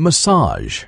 Massage.